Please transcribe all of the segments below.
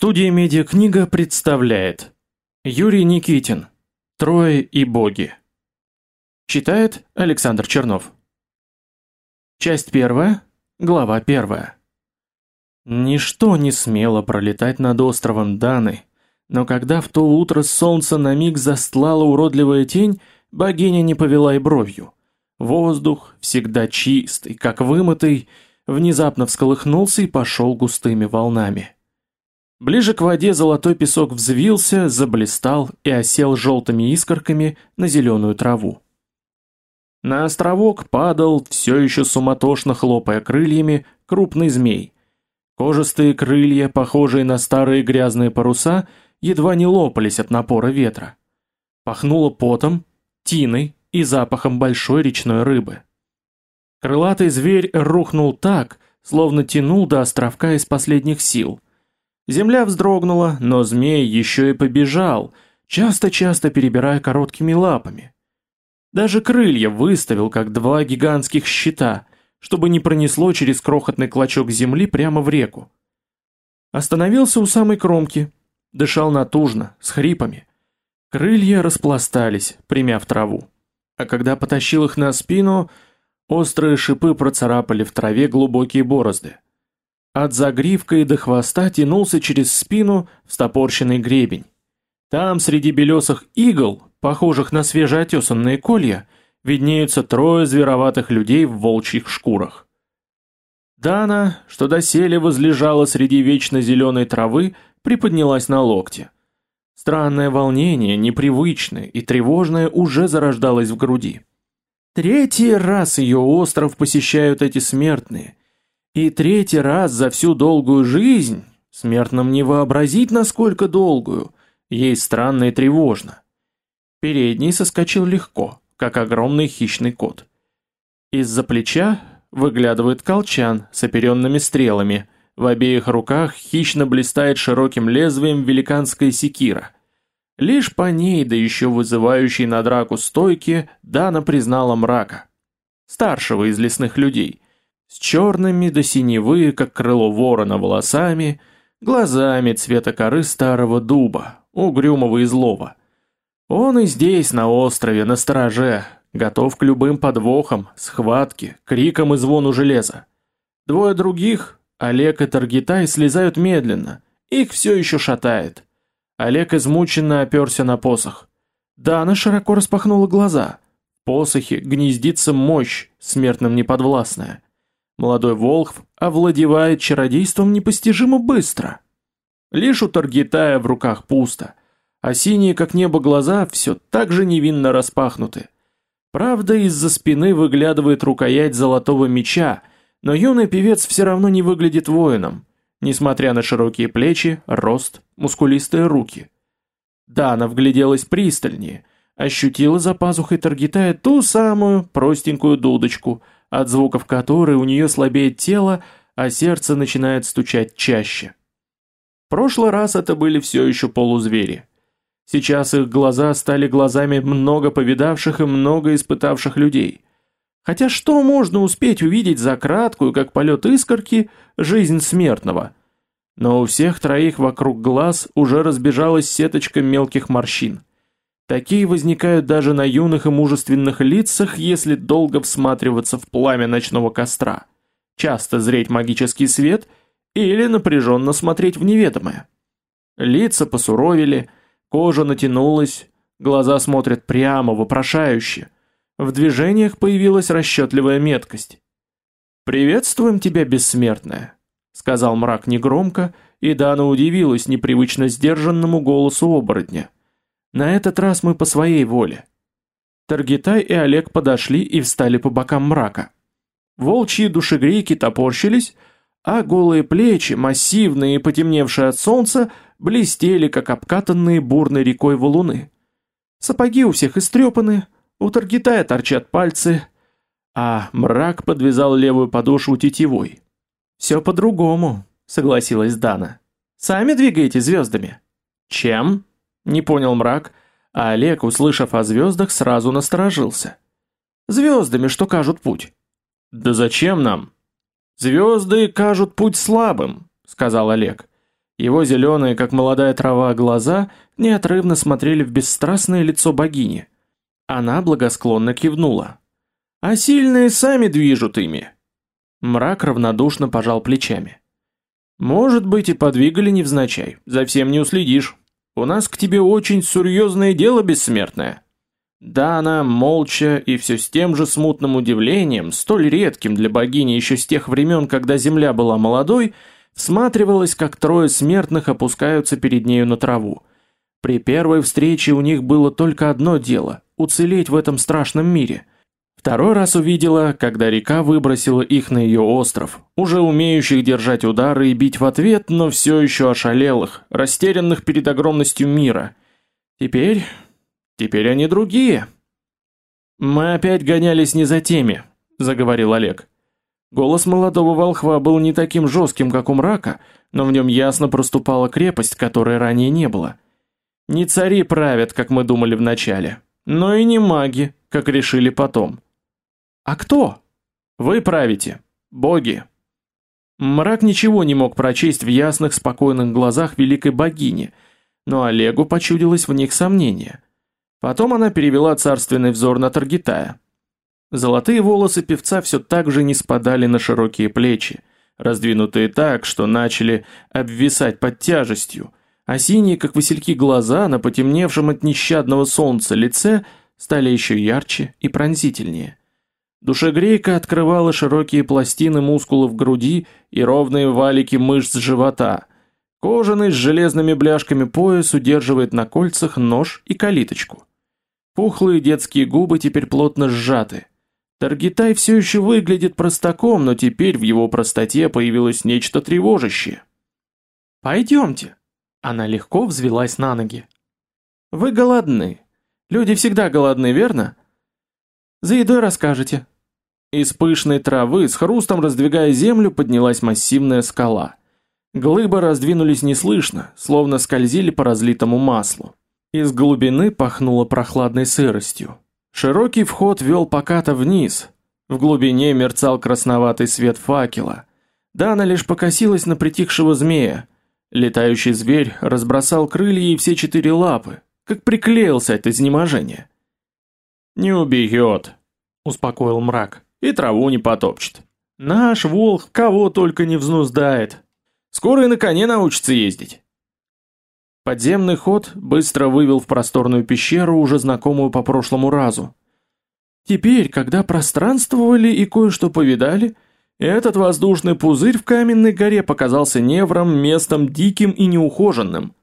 Студия «Медиакнига» представляет Юрий Никитин «Трое и боги» Читает Александр Чернов Часть первая, глава первая Ничто не смело пролетать над островом Даны, но когда в то утро солнце на миг застлало уродливая тень, богиня не повела и бровью. Воздух, всегда чистый, как вымытый, внезапно всколыхнулся и пошел густыми волнами. Ближе к воде золотой песок взвился, заблистал и осел желтыми искорками на зеленую траву. На островок падал, все еще суматошно хлопая крыльями, крупный змей. Кожистые крылья, похожие на старые грязные паруса, едва не лопались от напора ветра. Пахнуло потом, тиной и запахом большой речной рыбы. Крылатый зверь рухнул так, словно тянул до островка из последних сил – Земля вздрогнула, но змей еще и побежал, часто-часто перебирая короткими лапами. Даже крылья выставил, как два гигантских щита, чтобы не пронесло через крохотный клочок земли прямо в реку. Остановился у самой кромки, дышал натужно, с хрипами. Крылья распластались, примяв траву. А когда потащил их на спину, острые шипы процарапали в траве глубокие борозды. От загривка и до хвоста тянулся через спину встопорщенный гребень. Там среди белесых игл, похожих на свежеотесанные колья, виднеются трое звероватых людей в волчьих шкурах. Дана, что доселе возлежала среди вечно зеленой травы, приподнялась на локте. Странное волнение, непривычное и тревожное уже зарождалось в груди. Третий раз ее остров посещают эти смертные, и третий раз за всю долгую жизнь, смертным не вообразить, насколько долгую, ей странно и тревожно. Передний соскочил легко, как огромный хищный кот. Из-за плеча выглядывает колчан с оперенными стрелами, в обеих руках хищно блистает широким лезвием великанская секира. Лишь по ней, да еще вызывающей на драку стойки, Дана признала мрака, старшего из лесных людей – с черными до синевы, как крыло ворона, волосами, глазами цвета коры старого дуба, угрюмого и злого. Он и здесь, на острове, на стороже, готов к любым подвохам, схватке, крикам и звону железа. Двое других, Олег и Таргитай, слезают медленно, их все еще шатает. Олег измученно оперся на посох. Дана широко распахнула глаза. В посохе гнездится мощь, смертным неподвластная. Молодой Волхв овладевает чародейством непостижимо быстро. Лишь у Таргитая в руках пусто, а синие как небо глаза все так же невинно распахнуты. Правда, из-за спины выглядывает рукоять золотого меча, но юный певец все равно не выглядит воином, несмотря на широкие плечи, рост, мускулистые руки. Да, она вгляделась пристальнее, ощутила за пазухой Таргитая ту самую простенькую дудочку – от звуков которой у нее слабеет тело, а сердце начинает стучать чаще. В прошлый раз это были все еще полузвери. Сейчас их глаза стали глазами много повидавших и много испытавших людей. Хотя что можно успеть увидеть за краткую, как полет искорки, жизнь смертного? Но у всех троих вокруг глаз уже разбежалась сеточка мелких морщин. Такие возникают даже на юных и мужественных лицах, если долго всматриваться в пламя ночного костра, часто зреть магический свет или напряженно смотреть в неведомое. Лица посуровели, кожа натянулась, глаза смотрят прямо, вопрошающе. В движениях появилась расчетливая меткость. «Приветствуем тебя, бессмертная», — сказал мрак негромко, и Дана удивилась непривычно сдержанному голосу оборотня. На этот раз мы по своей воле. Таргитай и Олег подошли и встали по бокам мрака. Волчьи душегрейки топорщились, а голые плечи, массивные и потемневшие от солнца, блестели, как обкатанные бурной рекой валуны. Сапоги у всех истрепаны, у Таргитая торчат пальцы, а мрак подвязал левую подошву тетивой. «Все по-другому», — согласилась Дана. «Сами двигаете звездами?» «Чем?» Не понял мрак, а Олег, услышав о звездах, сразу насторожился. Звездами, что кажут путь. Да зачем нам? Звезды кажут путь слабым, сказал Олег. Его зеленые, как молодая трава, глаза неотрывно смотрели в бесстрастное лицо богини. Она благосклонно кивнула. «А сильные сами движут ими». Мрак равнодушно пожал плечами. «Может быть, и подвигали невзначай, за всем не уследишь. У нас к тебе очень серьезное дело бессмертное». Да, она молча и все с тем же смутным удивлением, столь редким для богини еще с тех времен, когда земля была молодой, всматривалась, как трое смертных опускаются перед нею на траву. При первой встрече у них было только одно дело – уцелеть в этом страшном мире. Второй раз увидела, когда река выбросила их на ее остров, уже умеющих держать удары и бить в ответ, но все еще ошалелых, растерянных перед огромностью мира. Теперь Теперь они другие. Мы опять гонялись не за теми, заговорил Олег. Голос молодого волхва был не таким жестким, как у мрака, но в нем ясно проступала крепость, которой ранее не было. Не цари правят, как мы думали вначале, но и не маги, как решили потом. А кто? Вы правите, боги. Мрак ничего не мог прочесть в ясных, спокойных глазах великой богини, но Олегу почудилось в них сомнение. Потом она перевела царственный взор на Таргитая. Золотые волосы певца все так же не спадали на широкие плечи, раздвинутые так, что начали обвисать под тяжестью, а синие, как васильки, глаза на потемневшем от нещадного солнца лице стали еще ярче и пронзительнее. Душегрейка открывала широкие пластины мускулов груди и ровные валики мышц живота. Кожаный с железными бляшками пояс удерживает на кольцах нож и калиточку. Пухлые детские губы теперь плотно сжаты. Таргитай все еще выглядит простаком, но теперь в его простоте появилось нечто тревожащее. «Пойдемте». Она легко взвелась на ноги. «Вы голодны. Люди всегда голодны, верно?» «За едой расскажете». Из пышной травы, с хрустом раздвигая землю, поднялась массивная скала. Глыбы раздвинулись неслышно, словно скользили по разлитому маслу. Из глубины пахнуло прохладной сыростью. Широкий вход вел покато вниз. В глубине мерцал красноватый свет факела. Дана лишь покосилась на притихшего змея. Летающий зверь разбросал крылья и все четыре лапы, как приклеился от изнеможения. «Не убьет», — успокоил мрак, — «и траву не потопчет. Наш волк кого только не взнуздает. Скоро и на коне научится ездить». Подземный ход быстро вывел в просторную пещеру, уже знакомую по прошлому разу. Теперь, когда пространствовали и кое-что повидали, этот воздушный пузырь в каменной горе показался невром местом диким и неухоженным.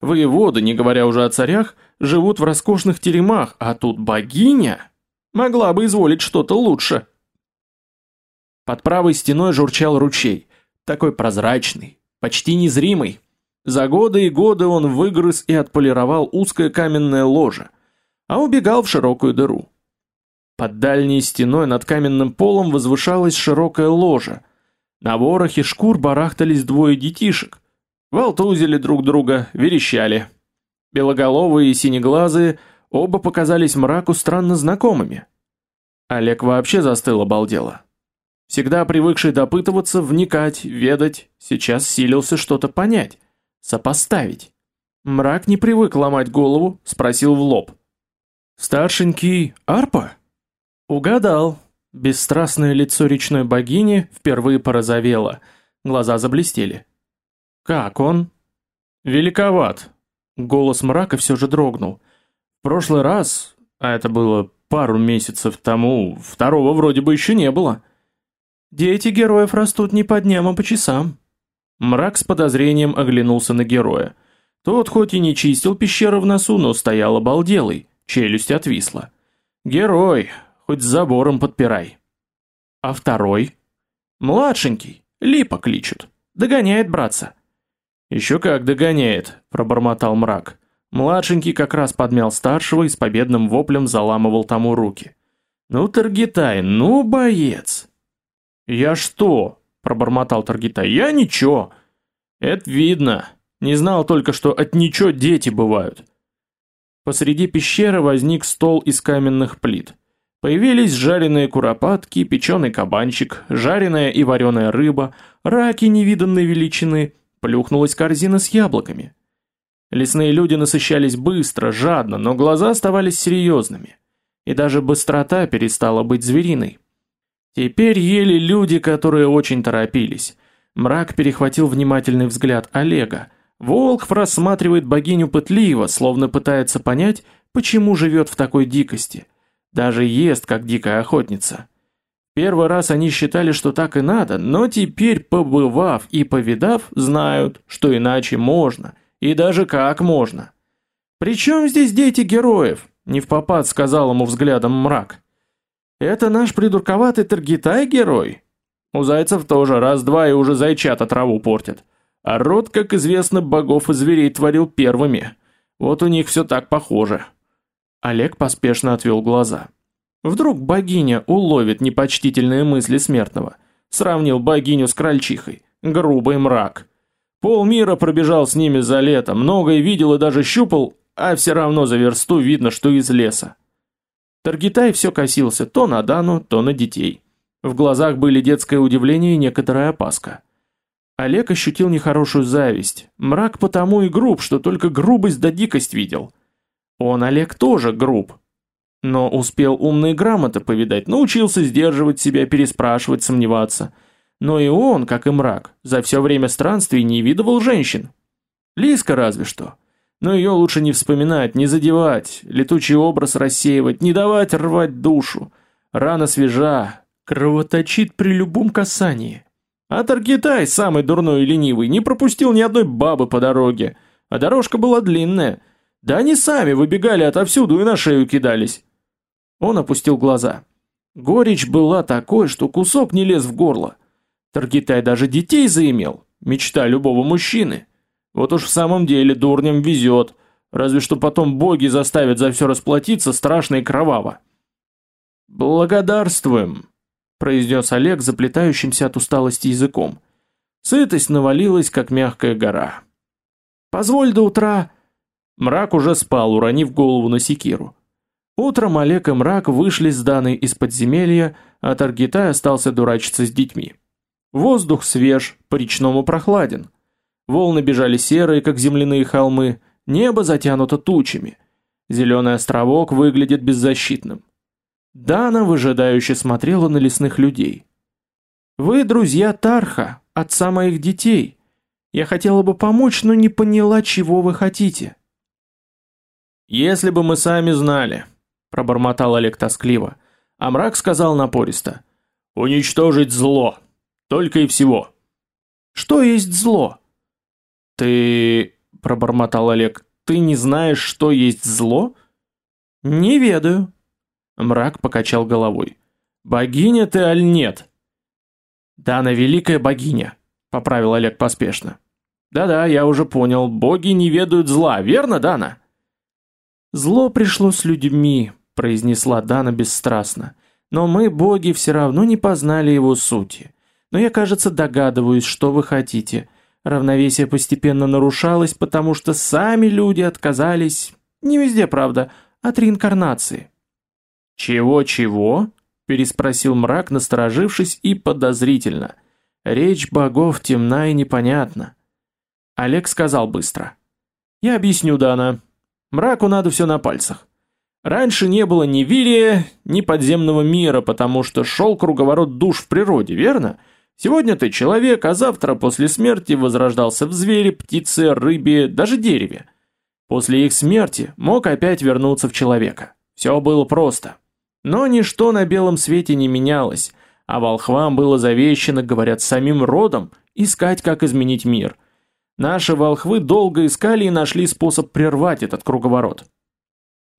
Воеводы, не говоря уже о царях, живут в роскошных теремах, а тут богиня могла бы изволить что-то лучше. Под правой стеной журчал ручей, такой прозрачный, почти незримый. За годы и годы он выгрыз и отполировал узкое каменное ложе, а убегал в широкую дыру. Под дальней стеной над каменным полом возвышалась широкая ложа. На ворохе шкур барахтались двое детишек. Волтузили друг друга, верещали. Белоголовые и синеглазые оба показались мраку странно знакомыми. Олег вообще застыл обалдело. Всегда привыкший допытываться, вникать, ведать, сейчас силился что-то понять сопоставить. Мрак не привык ломать голову, спросил в лоб. «Старшенький Арпа?» «Угадал». Бесстрастное лицо речной богини впервые порозовело, глаза заблестели. «Как он?» «Великоват». Голос мрака все же дрогнул. «В прошлый раз, а это было пару месяцев тому, второго вроде бы еще не было». «Дети героев растут не по дням, а по часам», Мрак с подозрением оглянулся на героя. Тот хоть и не чистил пещеру в носу, но стоял обалделый, челюсть отвисла. Герой, хоть с забором подпирай. А второй? Младшенький, Липа кличут. Догоняет братца. Еще как догоняет, пробормотал мрак. Младшенький как раз подмял старшего и с победным воплем заламывал тому руки. Ну, Таргитай, ну, боец. Я что, пробормотал Таргитай. Я ничего. Это видно. Не знал только, что от ничего дети бывают. Посреди пещеры возник стол из каменных плит. Появились жареные куропатки, печеный кабанчик, жареная и вареная рыба, раки невиданной величины, плюхнулась корзина с яблоками. Лесные люди насыщались быстро, жадно, но глаза оставались серьезными. И даже быстрота перестала быть звериной. Теперь ели люди, которые очень торопились. Мрак перехватил внимательный взгляд Олега. Волк рассматривает богиню пытливо, словно пытается понять, почему живет в такой дикости. Даже ест, как дикая охотница. Первый раз они считали, что так и надо, но теперь, побывав и повидав, знают, что иначе можно, и даже как можно. «Причем здесь дети героев?» – не в попад сказал ему взглядом мрак. «Это наш придурковатый Таргитай герой?» У зайцев тоже раз-два и уже зайчата траву портят. А род, как известно, богов и зверей творил первыми. Вот у них все так похоже. Олег поспешно отвел глаза. Вдруг богиня уловит непочтительные мысли смертного. Сравнил богиню с крольчихой. Грубый мрак. Пол мира пробежал с ними за лето, многое видел и даже щупал, а все равно за версту видно, что из леса. Таргитай все косился то на Дану, то на детей. В глазах были детское удивление и некоторая опаска. Олег ощутил нехорошую зависть. Мрак потому и груб, что только грубость да дикость видел. Он, Олег, тоже груб, но успел умные грамоты повидать, научился сдерживать себя, переспрашивать, сомневаться. Но и он, как и мрак, за все время странствий не видывал женщин. Лиска разве что. Но ее лучше не вспоминать, не задевать, летучий образ рассеивать, не давать рвать душу. Рана свежа, кровоточит при любом касании. А Таргитай, самый дурной и ленивый, не пропустил ни одной бабы по дороге. А дорожка была длинная. Да они сами выбегали отовсюду и на шею кидались. Он опустил глаза. Горечь была такой, что кусок не лез в горло. Таргитай даже детей заимел, мечта любого мужчины. Вот уж в самом деле дурням везет, разве что потом боги заставят за все расплатиться страшно и кроваво. «Благодарствуем», — произнес Олег заплетающимся от усталости языком. Сытость навалилась, как мягкая гора. «Позволь до утра...» Мрак уже спал, уронив голову на секиру. Утром Олег и Мрак вышли с Даной из подземелья, а Таргитай остался дурачиться с детьми. Воздух свеж, по-речному прохладен. Волны бежали серые, как земляные холмы, небо затянуто тучами. Зеленый островок выглядит беззащитным. Дана выжидающе смотрела на лесных людей. «Вы друзья Тарха, отца моих детей. Я хотела бы помочь, но не поняла, чего вы хотите». «Если бы мы сами знали», пробормотал Олег тоскливо, а мрак сказал напористо: "Уничтожить зло, только и всего". Что есть зло? Ты, пробормотал Олег, ты не знаешь, что есть зло? Не ведаю. Мрак покачал головой. Богиня ты аль нет? Да, она великая богиня, поправил Олег поспешно. Да-да, я уже понял, боги не ведают зла, верно, Дана? Зло пришло с людьми, произнесла Дана бесстрастно. Но мы, боги, все равно не познали его сути. Но я, кажется, догадываюсь, что вы хотите. Равновесие постепенно нарушалось, потому что сами люди отказались, не везде, правда, от реинкарнации. Чего-чего? переспросил мрак, насторожившись и подозрительно. Речь богов темна и непонятна. Олег сказал быстро: "Я объясню, Дана. Мраку надо все на пальцах. Раньше не было ни Вирия, ни подземного мира, потому что шел круговорот душ в природе, верно? Сегодня ты человек, а завтра после смерти возрождался в звере, птице, рыбе, даже дереве. После их смерти мог опять вернуться в человека. Все было просто. Но ничто на белом свете не менялось, а волхвам было завещено, говорят, самим родом, искать, как изменить мир. Наши волхвы долго искали и нашли способ прервать этот круговорот.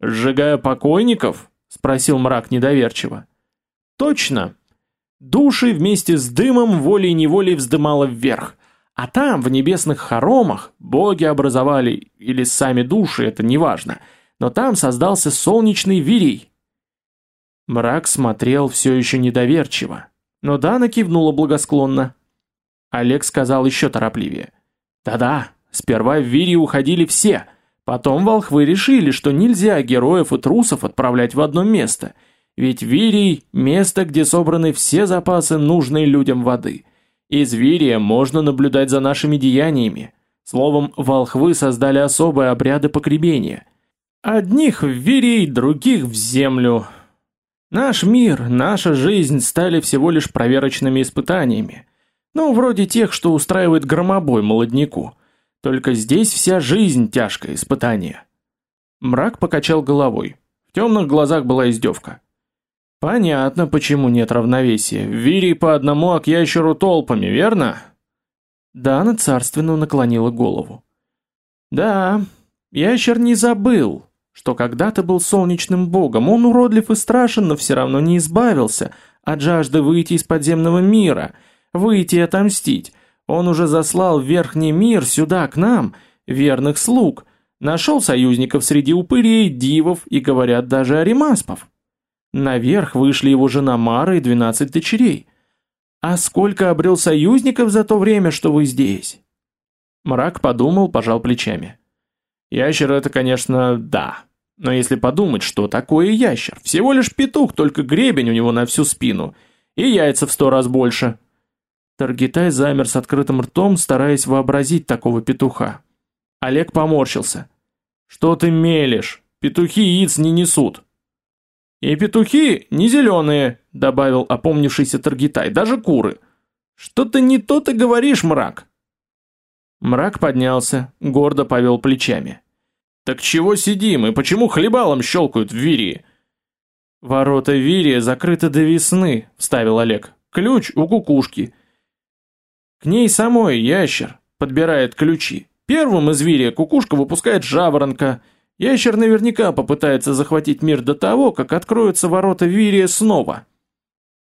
«Сжигая покойников?» — спросил мрак недоверчиво. «Точно. Души вместе с дымом волей-неволей вздымало вверх. А там, в небесных хоромах, боги образовали, или сами души, это неважно, но там создался солнечный вирий». Мрак смотрел все еще недоверчиво, но Дана кивнула благосклонно. Олег сказал еще торопливее. «Да-да, сперва в вирий уходили все». Потом волхвы решили, что нельзя героев и трусов отправлять в одно место, ведь Вирий – место, где собраны все запасы нужной людям воды. Из Вирия можно наблюдать за нашими деяниями. Словом, волхвы создали особые обряды погребения. Одних в Вирий, других в землю. Наш мир, наша жизнь стали всего лишь проверочными испытаниями. Ну, вроде тех, что устраивает громобой молодняку. Только здесь вся жизнь тяжкое испытание. Мрак покачал головой. В темных глазах была издевка. Понятно, почему нет равновесия. В по одному, а к ящеру толпами, верно? Дана царственно наклонила голову. Да, ящер не забыл, что когда-то был солнечным богом. Он уродлив и страшен, но все равно не избавился от жажды выйти из подземного мира, выйти и отомстить. Он уже заслал в верхний мир сюда, к нам, верных слуг, нашел союзников среди упырей, дивов и, говорят, даже аримаспов. Наверх вышли его жена Мара и двенадцать дочерей. А сколько обрел союзников за то время, что вы здесь? Мрак подумал, пожал плечами. Ящер это, конечно, да. Но если подумать, что такое ящер? Всего лишь петух, только гребень у него на всю спину. И яйца в сто раз больше. Таргитай замер с открытым ртом, стараясь вообразить такого петуха. Олег поморщился. «Что ты мелешь? Петухи яиц не несут». «И петухи не зеленые», — добавил опомнившийся Таргитай, — «даже куры». «Что-то не то ты говоришь, мрак». Мрак поднялся, гордо повел плечами. «Так чего сидим, и почему хлебалом щелкают в Вирии?» «Ворота Вирия закрыты до весны», — вставил Олег. «Ключ у кукушки». «К ней самой ящер подбирает ключи. Первым из Вирия кукушка выпускает жаворонка, Ящер наверняка попытается захватить мир до того, как откроются ворота Вирия снова.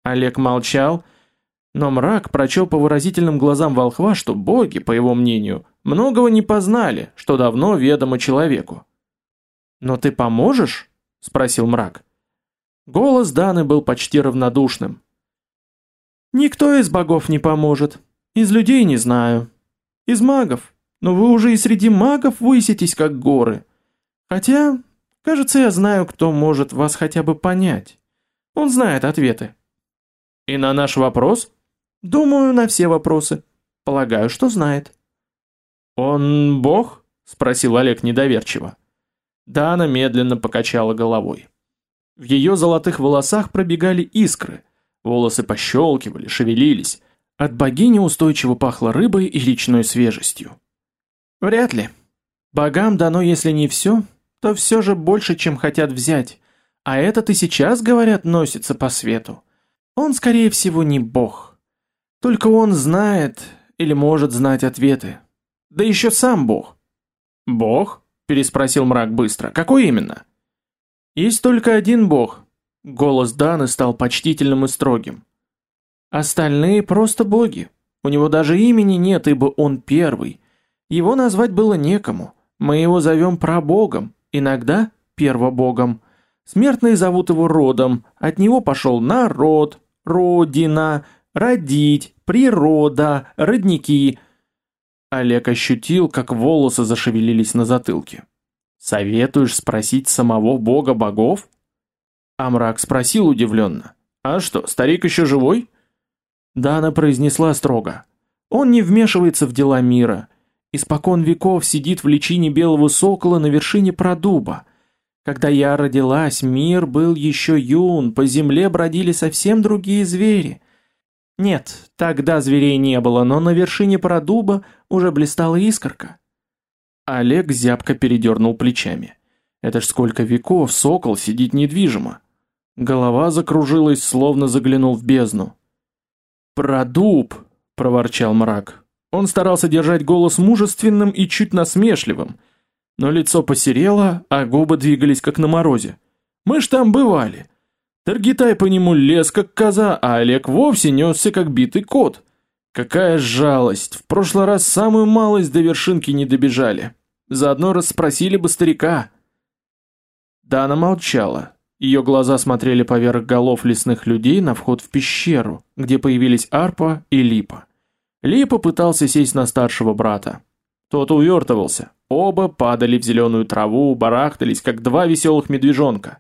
Олег молчал, но мрак прочел по выразительным глазам волхва, что боги, по его мнению, многого не познали, что давно ведомо человеку. «Но ты поможешь?» — спросил мрак. Голос Даны был почти равнодушным. «Никто из богов не поможет. Из людей не знаю. Из магов. Но вы уже и среди магов выситесь, как горы. Хотя, кажется, я знаю, кто может вас хотя бы понять. Он знает ответы. И на наш вопрос? Думаю, на все вопросы. Полагаю, что знает. Он бог? Спросил Олег недоверчиво. Дана медленно покачала головой. В ее золотых волосах пробегали искры. Волосы пощелкивали, шевелились. От богини устойчиво пахло рыбой и речной свежестью. Вряд ли. Богам дано, если не все, то все же больше, чем хотят взять. А этот и сейчас, говорят, носится по свету. Он, скорее всего, не бог. Только он знает или может знать ответы. Да еще сам бог. «Бог?» – переспросил мрак быстро. «Какой именно?» «Есть только один бог». Голос Даны стал почтительным и строгим. «Остальные просто боги. У него даже имени нет, ибо он первый. Его назвать было некому. Мы его зовем прабогом, иногда первобогом. Смертные зовут его родом, от него пошел народ, родина, родить, природа, родники. Олег ощутил, как волосы зашевелились на затылке. «Советуешь спросить самого бога богов?» Амрак спросил удивленно. «А что, старик еще живой?» Дана произнесла строго. «Он не вмешивается в дела мира. Испокон веков сидит в личине белого сокола на вершине продуба. Когда я родилась, мир был еще юн, по земле бродили совсем другие звери. Нет, тогда зверей не было, но на вершине продуба уже блистала искорка. Олег зябко передернул плечами. Это ж сколько веков сокол сидит недвижимо. Голова закружилась, словно заглянул в бездну. «Продуб!» — проворчал мрак. Он старался держать голос мужественным и чуть насмешливым, но лицо посерело, а губы двигались как на морозе. «Мы ж там бывали!» Таргитай по нему лез как коза, а Олег вовсе несся как битый кот. Какая жалость! В прошлый раз самую малость до вершинки не добежали. Заодно расспросили бы старика. Дана молчала. Ее глаза смотрели поверх голов лесных людей на вход в пещеру, где появились Арпа и Липа. Ли попытался сесть на старшего брата. Тот увертывался. Оба падали в зеленую траву, барахтались, как два веселых медвежонка.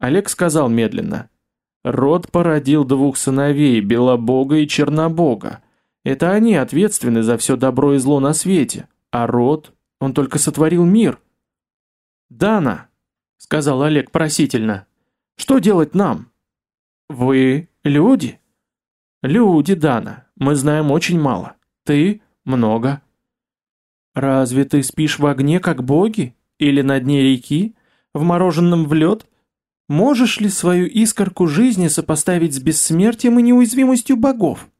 Олег сказал медленно. Род породил двух сыновей, Белобога и Чернобога. Это они ответственны за все добро и зло на свете, а род, он только сотворил мир. «Дана», — сказал Олег просительно, — «что делать нам?» «Вы люди?» «Люди, Дана, мы знаем очень мало. Ты — много». «Разве ты спишь в огне, как боги? Или на дне реки? Вмороженном в лед? Можешь ли свою искорку жизни сопоставить с бессмертием и неуязвимостью богов?»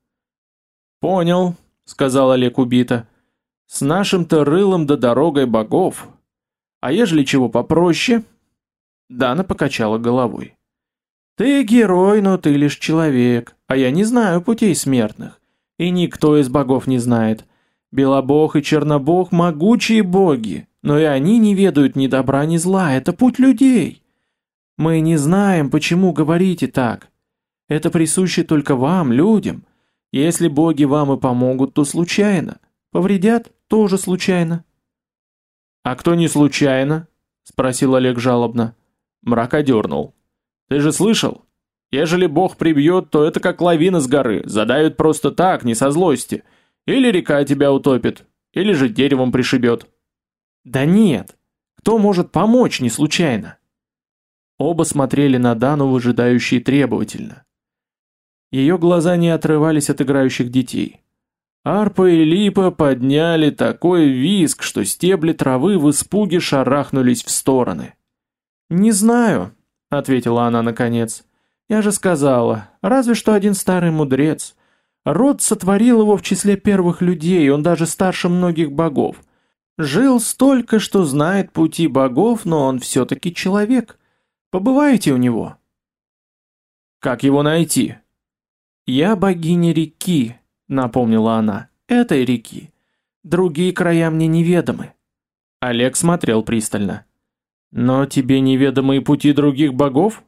«Понял», — сказал Олег убито. «С нашим-то рылом да дорогой богов. А ежели чего попроще?» Дана покачала головой. «Ты герой, но ты лишь человек, а я не знаю путей смертных, и никто из богов не знает. Белобог и Чернобог – могучие боги, но и они не ведают ни добра, ни зла, это путь людей. Мы не знаем, почему говорите так. Это присуще только вам, людям. Если боги вам и помогут, то случайно. Повредят – тоже случайно. «А кто не случайно?» – спросил Олег жалобно. Мрак одернул. «Ты же слышал? Ежели бог прибьет, то это как лавина с горы, задавит просто так, не со злости». Или река тебя утопит, или же деревом пришибет. Да нет, кто может помочь не случайно? Оба смотрели на Дану, выжидающие требовательно. Ее глаза не отрывались от играющих детей. Арпа и Липа подняли такой визг, что стебли травы в испуге шарахнулись в стороны. «Не знаю», — ответила она наконец. «Я же сказала, разве что один старый мудрец. Род сотворил его в числе первых людей, он даже старше многих богов. Жил столько, что знает пути богов, но он все-таки человек. Побывайте у него. Как его найти? Я богиня реки, напомнила она, этой реки. Другие края мне неведомы. Олег смотрел пристально. Но тебе неведомы пути других богов?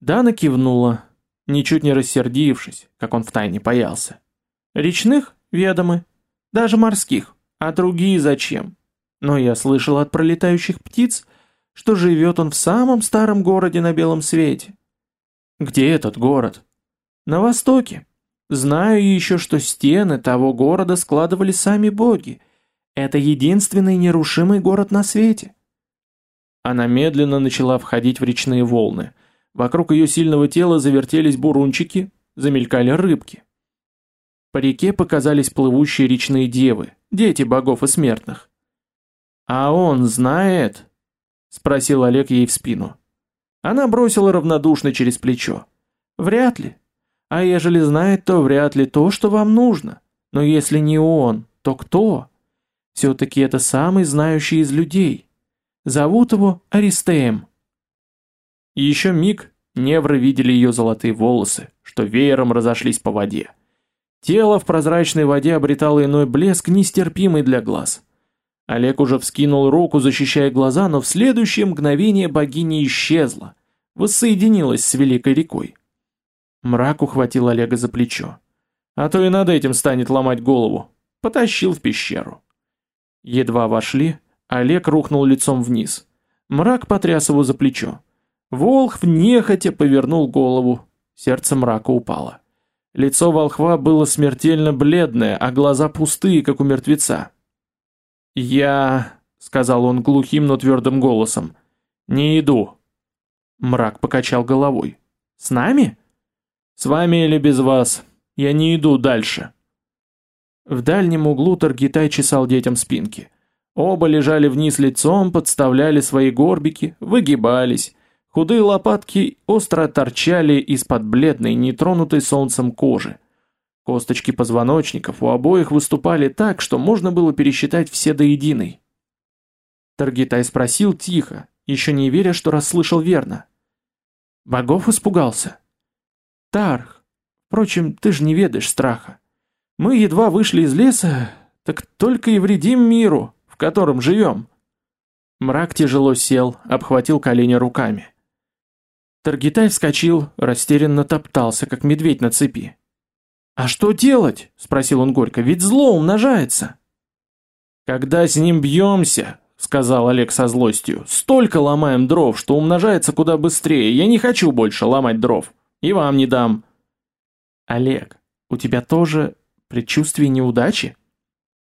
Дана кивнула, ничуть не рассердившись, как он втайне боялся. Речных ведомы, даже морских, а другие зачем? Но я слышал от пролетающих птиц, что живет он в самом старом городе на белом свете. Где этот город? На востоке. Знаю еще, что стены того города складывали сами боги. Это единственный нерушимый город на свете. Она медленно начала входить в речные волны – Вокруг ее сильного тела завертелись бурунчики, замелькали рыбки. По реке показались плывущие речные девы, дети богов и смертных. «А он знает?» — спросил Олег ей в спину. Она бросила равнодушно через плечо. «Вряд ли. А ежели знает, то вряд ли то, что вам нужно. Но если не он, то кто? Все-таки это самый знающий из людей. Зовут его Аристеем». И еще миг невры видели ее золотые волосы, что веером разошлись по воде. Тело в прозрачной воде обретало иной блеск, нестерпимый для глаз. Олег уже вскинул руку, защищая глаза, но в следующее мгновение богиня исчезла, воссоединилась с великой рекой. Мрак ухватил Олега за плечо. А то и над этим станет ломать голову. Потащил в пещеру. Едва вошли, Олег рухнул лицом вниз. Мрак потряс его за плечо. Волхв нехотя повернул голову, сердце мрака упало. Лицо волхва было смертельно бледное, а глаза пустые, как у мертвеца. «Я...» — сказал он глухим, но твердым голосом. «Не иду». Мрак покачал головой. «С нами?» «С вами или без вас. Я не иду дальше». В дальнем углу Таргитай чесал детям спинки. Оба лежали вниз лицом, подставляли свои горбики, выгибались, Худые лопатки остро торчали из-под бледной, нетронутой солнцем кожи. Косточки позвоночников у обоих выступали так, что можно было пересчитать все до единой. Таргитай спросил тихо, еще не веря, что расслышал верно. Богов испугался. Тарх, впрочем, ты же не ведаешь страха. Мы едва вышли из леса, так только и вредим миру, в котором живем. Мрак тяжело сел, обхватил колени руками. Таргитай вскочил, растерянно топтался, как медведь на цепи. «А что делать?» – спросил он горько. «Ведь зло умножается». «Когда с ним бьемся», – сказал Олег со злостью, – «столько ломаем дров, что умножается куда быстрее. Я не хочу больше ломать дров. И вам не дам». «Олег, у тебя тоже предчувствие неудачи?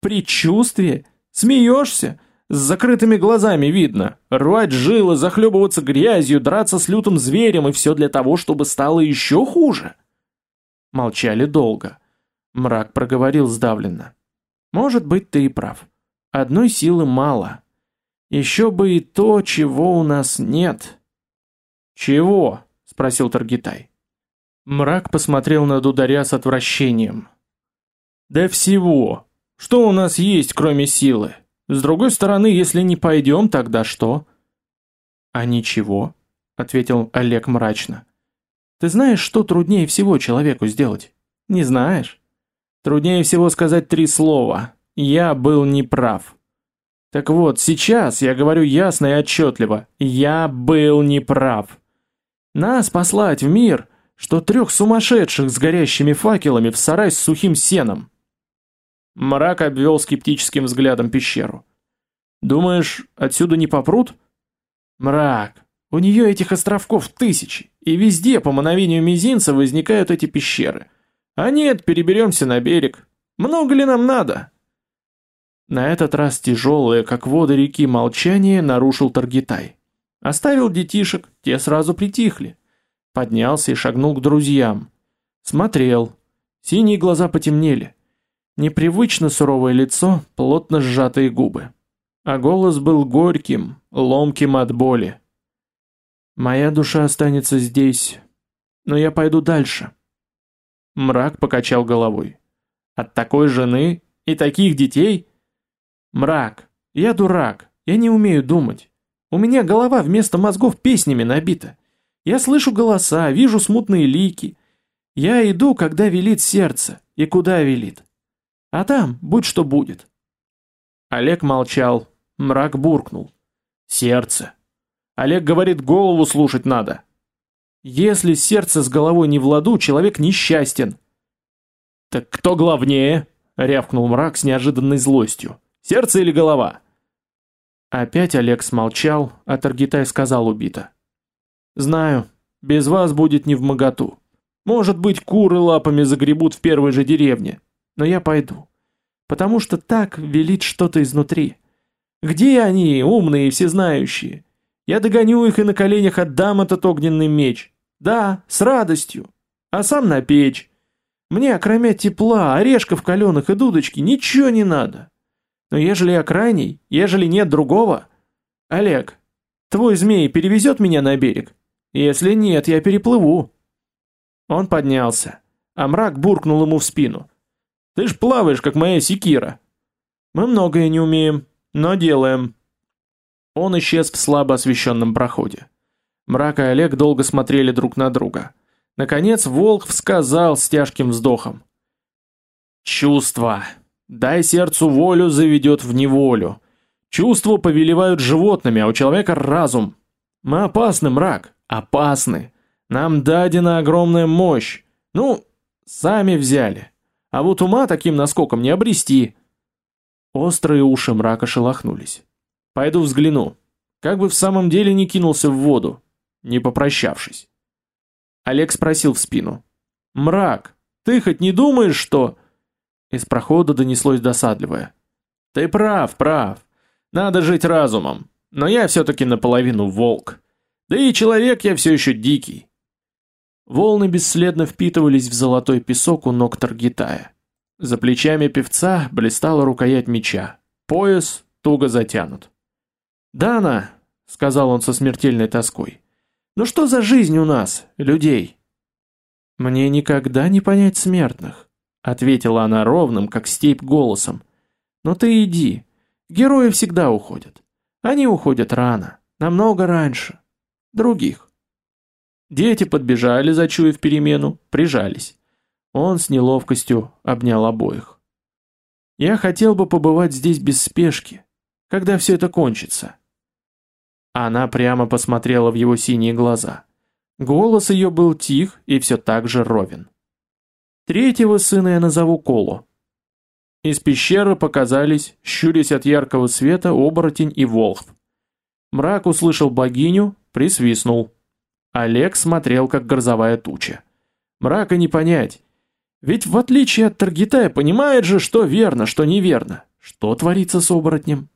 Предчувствие? Смеешься? С закрытыми глазами видно. Рвать жилы, захлебываться грязью, драться с лютым зверем и все для того, чтобы стало еще хуже. Молчали долго. Мрак проговорил сдавленно. Может быть, ты и прав. Одной силы мало. Еще бы и то, чего у нас нет. Чего? Спросил Таргитай. Мрак посмотрел на Дударя с отвращением. Да всего. Что у нас есть, кроме силы? С другой стороны, если не пойдем, тогда что? А ничего, ответил Олег мрачно. Ты знаешь, что труднее всего человеку сделать? Не знаешь? Труднее всего сказать три слова. Я был неправ. Так вот, сейчас я говорю ясно и отчетливо. Я был неправ. Нас послать в мир, что трех сумасшедших с горящими факелами в сарай с сухим сеном. Мрак обвел скептическим взглядом пещеру. «Думаешь, отсюда не попрут?» «Мрак, у нее этих островков тысячи, и везде по мановению мизинца возникают эти пещеры. А нет, переберемся на берег. Много ли нам надо?» На этот раз тяжелое, как воды реки, молчание нарушил Таргитай. Оставил детишек, те сразу притихли. Поднялся и шагнул к друзьям. Смотрел. Синие глаза потемнели. Непривычно суровое лицо, плотно сжатые губы. А голос был горьким, ломким от боли. «Моя душа останется здесь, но я пойду дальше». Мрак покачал головой. «От такой жены и таких детей?» «Мрак, я дурак, я не умею думать. У меня голова вместо мозгов песнями набита. Я слышу голоса, вижу смутные лики. Я иду, когда велит сердце, и куда велит. А там, будь что будет. Олег молчал, мрак буркнул. Сердце. Олег говорит, голову слушать надо. Если сердце с головой не в ладу, человек несчастен. Так кто главнее? рявкнул мрак с неожиданной злостью. Сердце или голова? Опять Олег смолчал, а Таргитай сказал убито. Знаю, без вас будет не в моготу. Может быть, куры лапами загребут в первой же деревне, но я пойду. Потому что так велит что-то изнутри. Где они, умные и всезнающие? Я догоню их и на коленях отдам этот огненный меч. Да, с радостью. А сам на печь. Мне, кроме тепла, орешков каленых и дудочки, ничего не надо. Но ежели я крайний, ежели нет другого... Олег, твой змей перевезет меня на берег? Если нет, я переплыву. Он поднялся, а мрак буркнул ему в спину. Ты ж плаваешь, как моя секира. Мы многое не умеем, но делаем. Он исчез в слабо освещенном проходе. Мрак и Олег долго смотрели друг на друга. Наконец Волк сказал с тяжким вздохом. «Чувства. Дай сердцу волю, заведет в неволю. Чувства повелевают животными, а у человека разум. Мы опасны, мрак, опасны. Нам дадена огромная мощь. Ну, сами взяли. А вот ума таким наскоком не обрести. Острые уши мрака шелохнулись. Пойду взгляну. Как бы в самом деле не кинулся в воду, не попрощавшись. Олег спросил в спину. «Мрак, ты хоть не думаешь, что...» Из прохода донеслось досадливое. «Ты прав, прав. Надо жить разумом. Но я все-таки наполовину волк. Да и человек я все еще дикий. Волны бесследно впитывались в золотой песок у ног Таргитая. За плечами певца блистала рукоять меча. Пояс туго затянут. «Дана», — сказал он со смертельной тоской, — «ну что за жизнь у нас, людей?» «Мне никогда не понять смертных», — ответила она ровным, как степь, голосом. «Но ты иди. Герои всегда уходят. Они уходят рано, намного раньше. Других». Дети подбежали, зачуяв перемену, прижались. Он с неловкостью обнял обоих. «Я хотел бы побывать здесь без спешки, когда все это кончится». Она прямо посмотрела в его синие глаза. Голос ее был тих и все так же ровен. Третьего сына я назову Колу. Из пещеры показались, щурясь от яркого света, оборотень и волхв. Мрак услышал богиню, присвистнул. Олег смотрел, как грозовая туча. Мрака не понять. Ведь в отличие от Таргитая понимает же, что верно, что неверно. Что творится с оборотнем?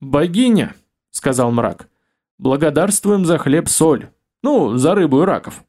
«Богиня», — сказал мрак, — «благодарствуем за хлеб-соль, ну, за рыбу и раков».